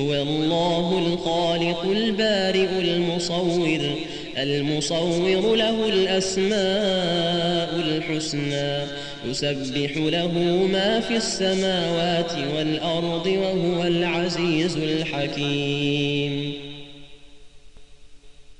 هو الله الخالق البارئ المصور المصور له الأسماء الحسنى يسبح له ما في السماوات والأرض وهو العزيز الحكيم.